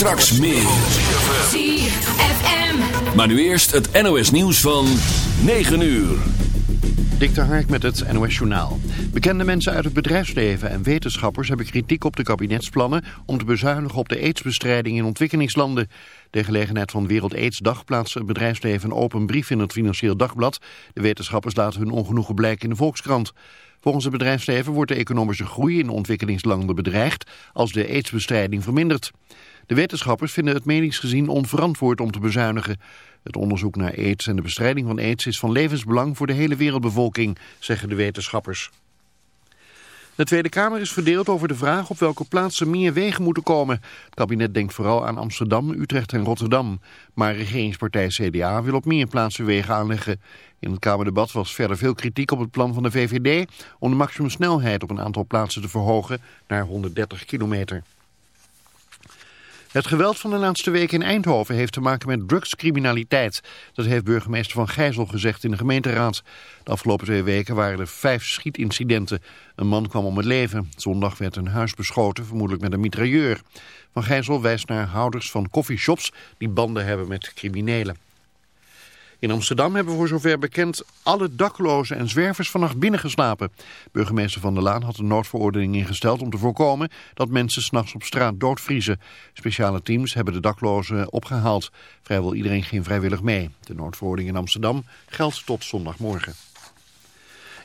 Straks meer. ZFM. Maar nu eerst het NOS nieuws van 9 uur. Dik de Hark met het NOS Journaal. Bekende mensen uit het bedrijfsleven en wetenschappers hebben kritiek op de kabinetsplannen om te bezuinigen op de aidsbestrijding in ontwikkelingslanden. De gelegenheid van Wereld Aidsdag plaatst het bedrijfsleven een open brief in het Financieel Dagblad. De wetenschappers laten hun ongenoegen blijken in de Volkskrant. Volgens het bedrijfsleven wordt de economische groei in ontwikkelingslanden bedreigd als de aidsbestrijding vermindert. De wetenschappers vinden het meningsgezien onverantwoord om te bezuinigen. Het onderzoek naar aids en de bestrijding van aids is van levensbelang voor de hele wereldbevolking, zeggen de wetenschappers. De Tweede Kamer is verdeeld over de vraag op welke plaatsen meer wegen moeten komen. Het kabinet denkt vooral aan Amsterdam, Utrecht en Rotterdam. Maar regeringspartij CDA wil op meer plaatsen wegen aanleggen. In het Kamerdebat was verder veel kritiek op het plan van de VVD... om de maximumsnelheid op een aantal plaatsen te verhogen naar 130 kilometer. Het geweld van de laatste week in Eindhoven heeft te maken met drugscriminaliteit. Dat heeft burgemeester Van Gijzel gezegd in de gemeenteraad. De afgelopen twee weken waren er vijf schietincidenten. Een man kwam om het leven. Zondag werd een huis beschoten, vermoedelijk met een mitrailleur. Van Gijzel wijst naar houders van coffeeshops die banden hebben met criminelen. In Amsterdam hebben voor zover bekend alle daklozen en zwervers vannacht binnengeslapen. Burgemeester Van der Laan had een noodverordening ingesteld om te voorkomen dat mensen s'nachts op straat doodvriezen. Speciale teams hebben de daklozen opgehaald. Vrijwel iedereen ging vrijwillig mee. De noodverordening in Amsterdam geldt tot zondagmorgen.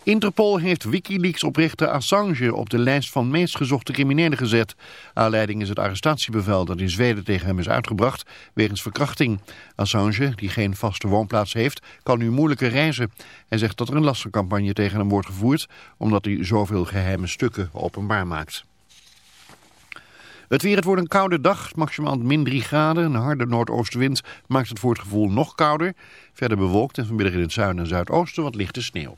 Interpol heeft Wikileaks-oprichter Assange op de lijst van meest gezochte criminelen gezet. Aanleiding is het arrestatiebevel dat in Zweden tegen hem is uitgebracht wegens verkrachting. Assange, die geen vaste woonplaats heeft, kan nu moeilijker reizen. Hij zegt dat er een lastencampagne tegen hem wordt gevoerd omdat hij zoveel geheime stukken openbaar maakt. Het weer, het wordt een koude dag, maximaal min 3 graden. Een harde noordoostenwind maakt het voor het gevoel nog kouder. Verder bewolkt en vanmiddag in het zuiden en zuidoosten wat lichte sneeuw.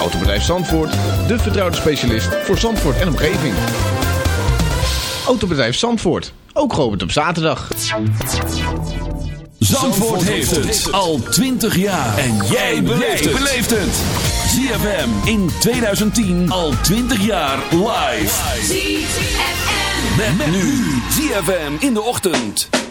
Autobedrijf Zandvoort, de vertrouwde specialist voor Zandvoort en omgeving. Autobedrijf Zandvoort, ook geopend op zaterdag. Zandvoort heeft het al 20 jaar. En jij beleeft het. ZFM in 2010 al 20 jaar live. ZFM. Met, nu. ZFM in de ochtend.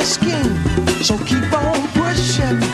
Only scheme, so keep on pushing.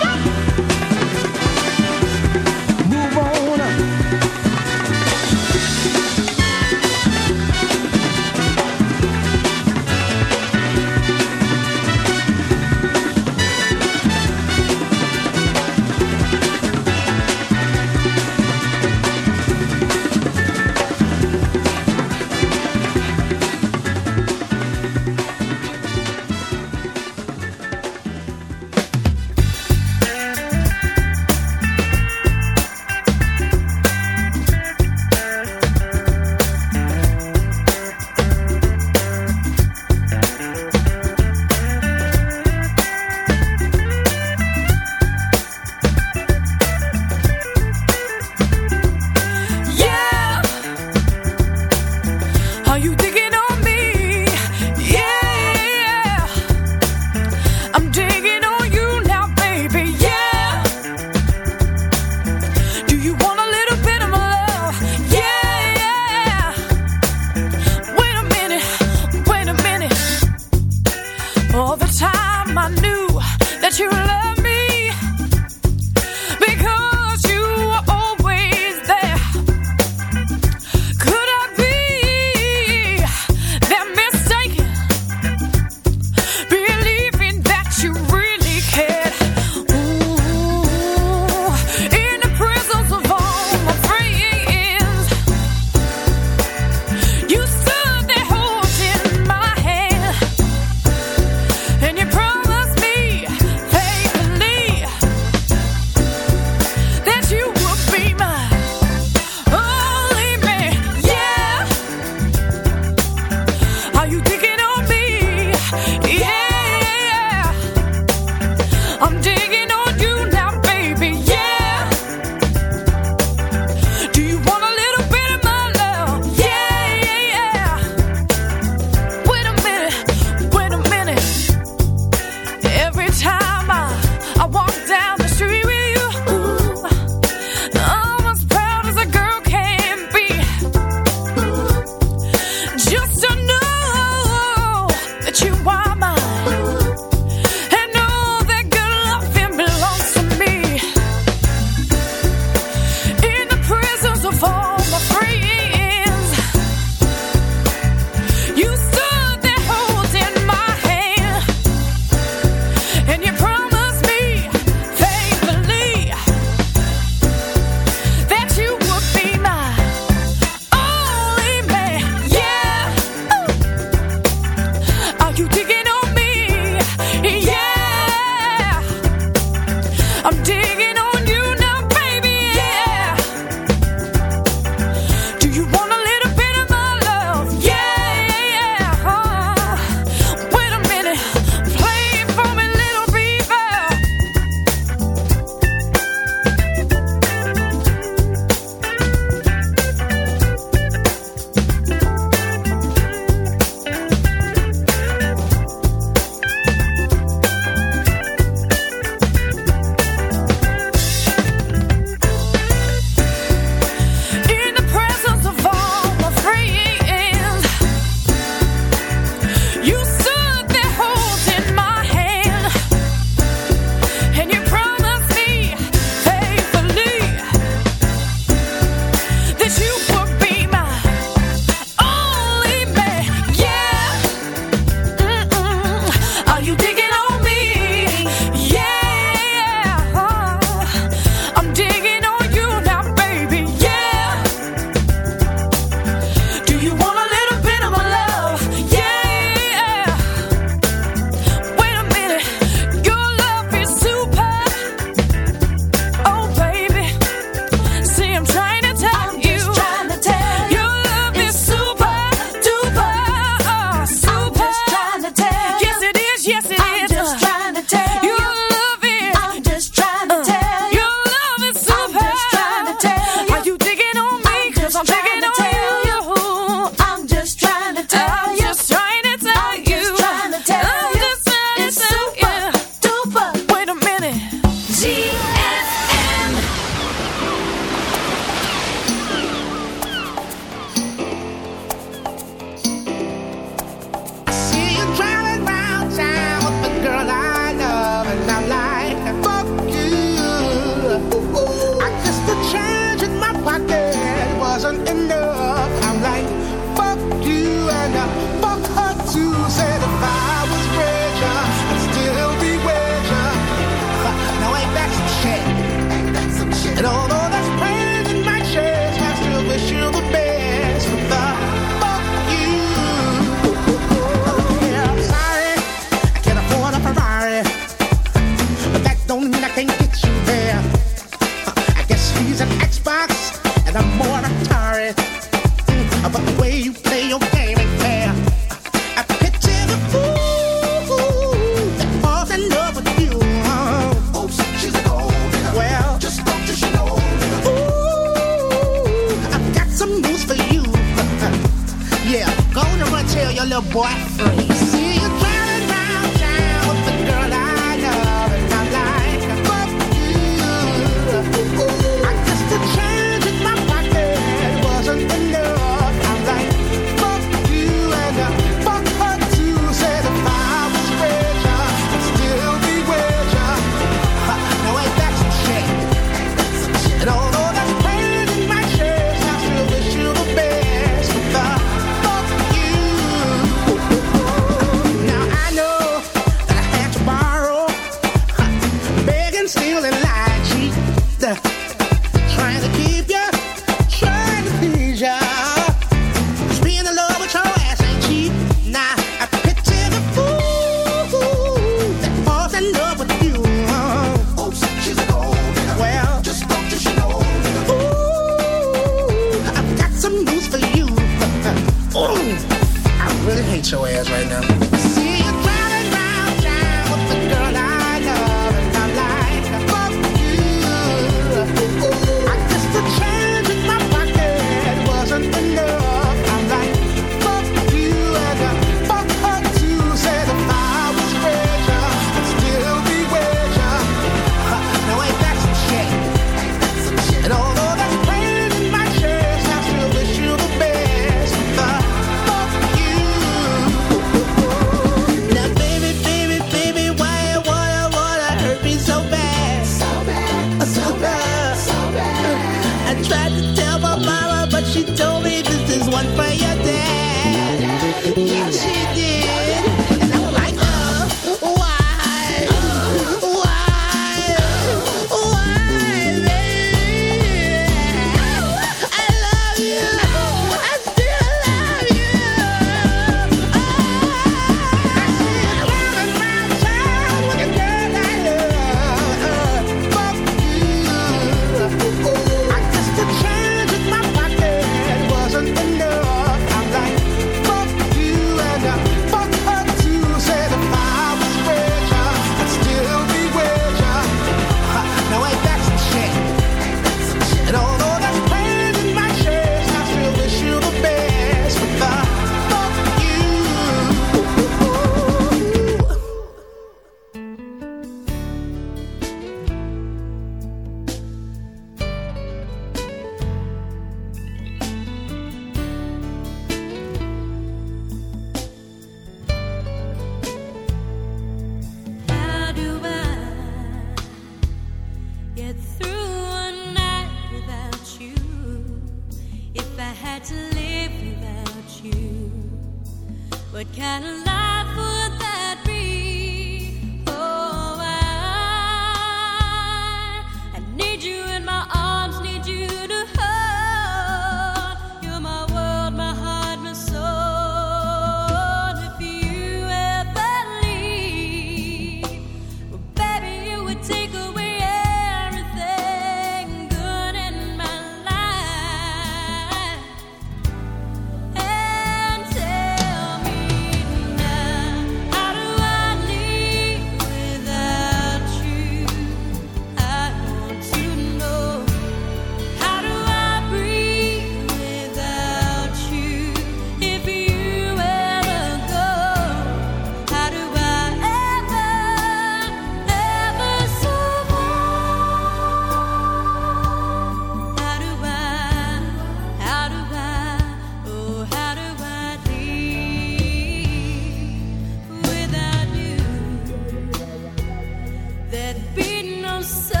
There'd be no sun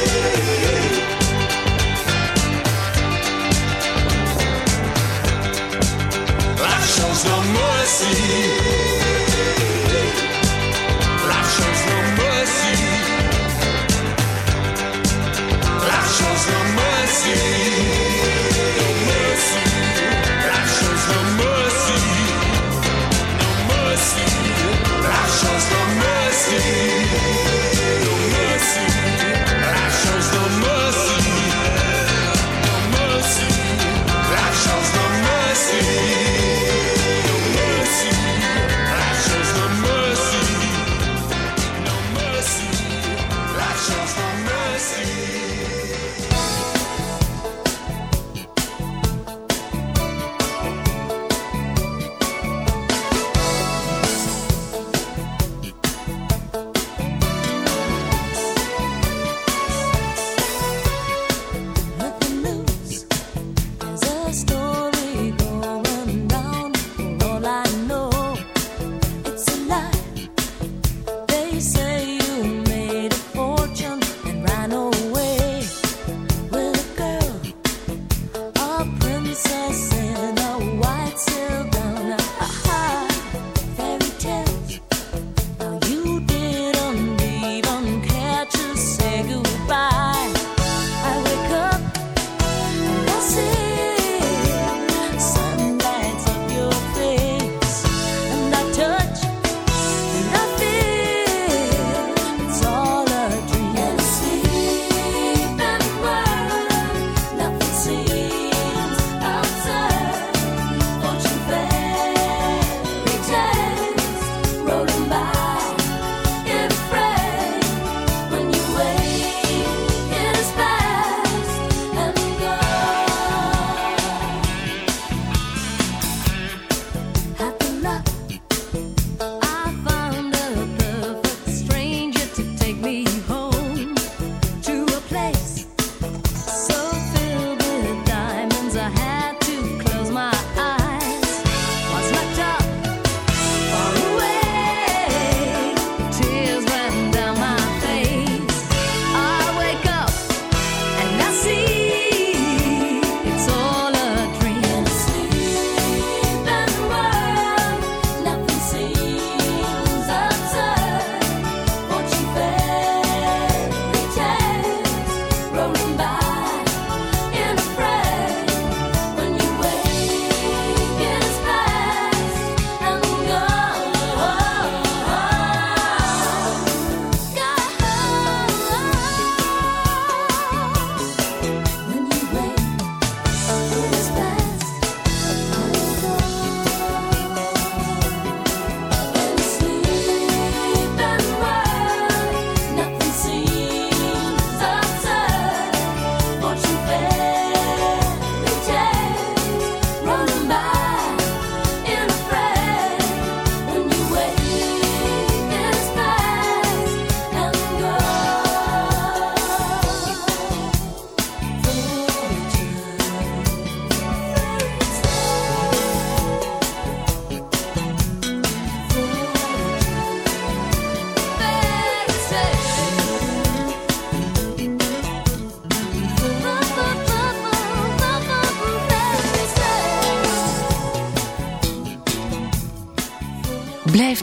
sim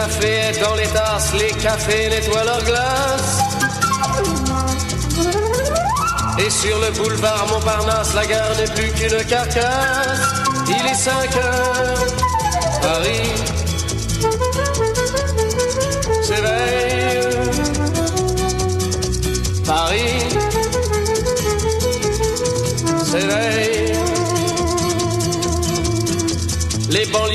Café est dans les tasses, les cafés nettoient leurs glaces. Et sur le boulevard Montparnasse, la gare n'est plus qu'une carcasse. Il est 5 heures, Paris s'éveille. Paris s'éveille.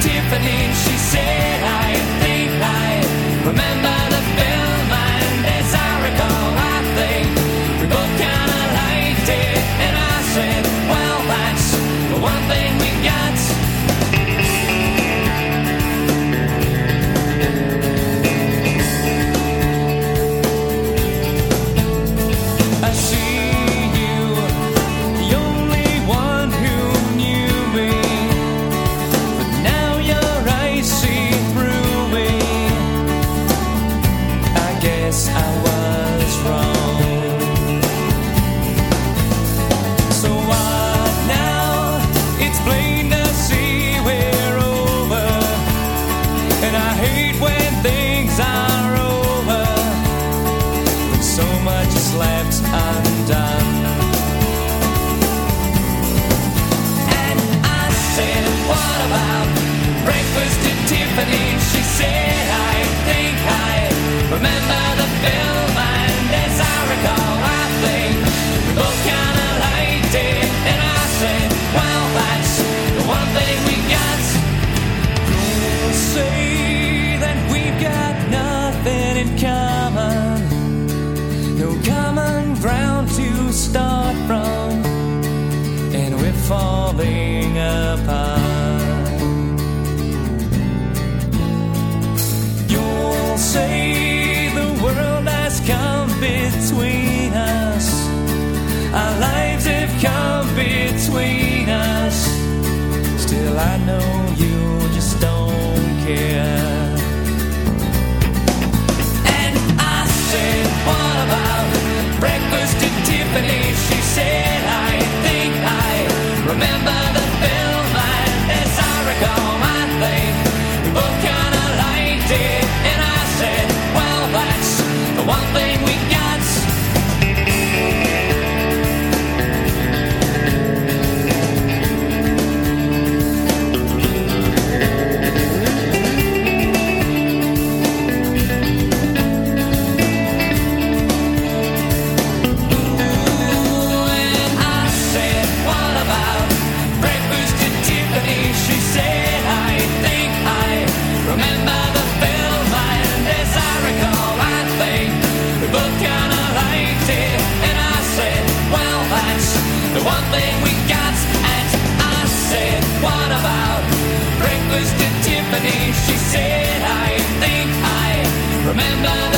Tiffany, she said. Remember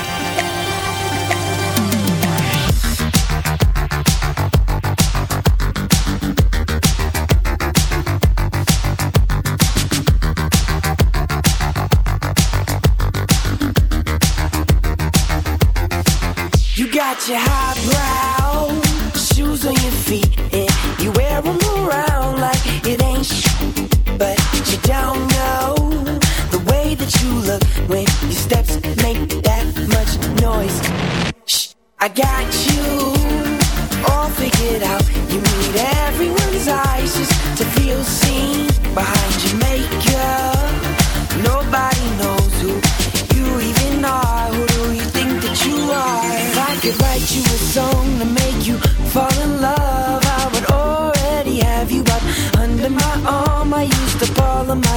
shoes on your feet, and you around like it ain't shit. But you don't know the way that you look when your steps make that much noise. Shh, I got you all figured out. You need everyone's eyes just to feel seen behind